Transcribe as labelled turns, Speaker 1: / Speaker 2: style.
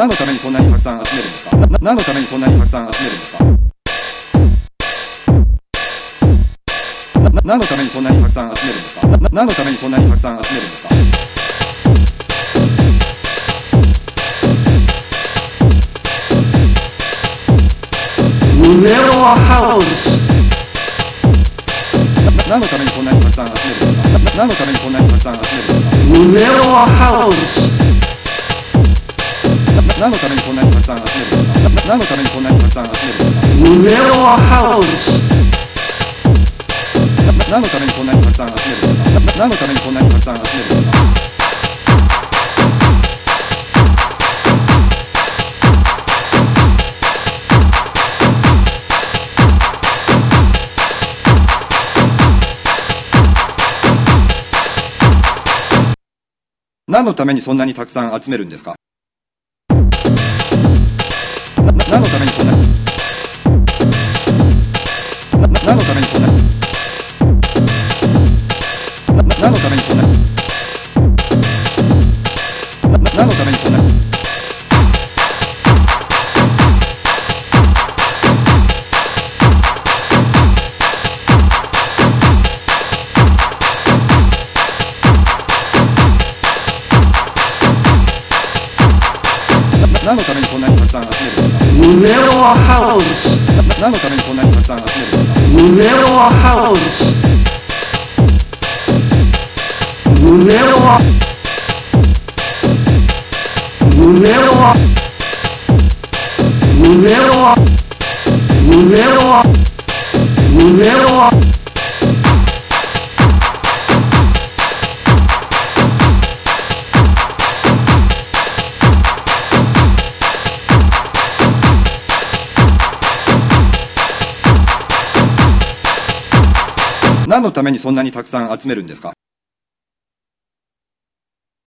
Speaker 1: 何のためにこんなにたくさん集めるんですか何のためにこんなにたくさん集めるんですか。何のためにこんなにたくさん集めるんですか何のためにこんなにたくさん集めるんですか。
Speaker 2: 胸はハウス
Speaker 1: 何のためにこんなにたくさん集めるんですか何のためにこんなにたくさん集めるんですか。
Speaker 2: 胸はハウス。
Speaker 1: 何のためにこんなにたくさん集めるんですか何のためにこんなにたくさん集めるんですか
Speaker 2: 胸はハウス
Speaker 1: 何のためにこんなにたくさん集めるんですか何のためにこんなにたくさん集めるんですか何のためにそんなにたくさん集めるんですか？何のためにこんなになな何のためにこんなになな何のためにこんなになな何のためにこんな何のためにこんなにたくさん集めるんですか
Speaker 2: 胸はハウス
Speaker 1: 何のためにこんなにたくさん集めるんですか
Speaker 2: 胸はハウス胸は胸は胸は胸は胸は
Speaker 1: 何のためにそんなにたくさん集めるんですか？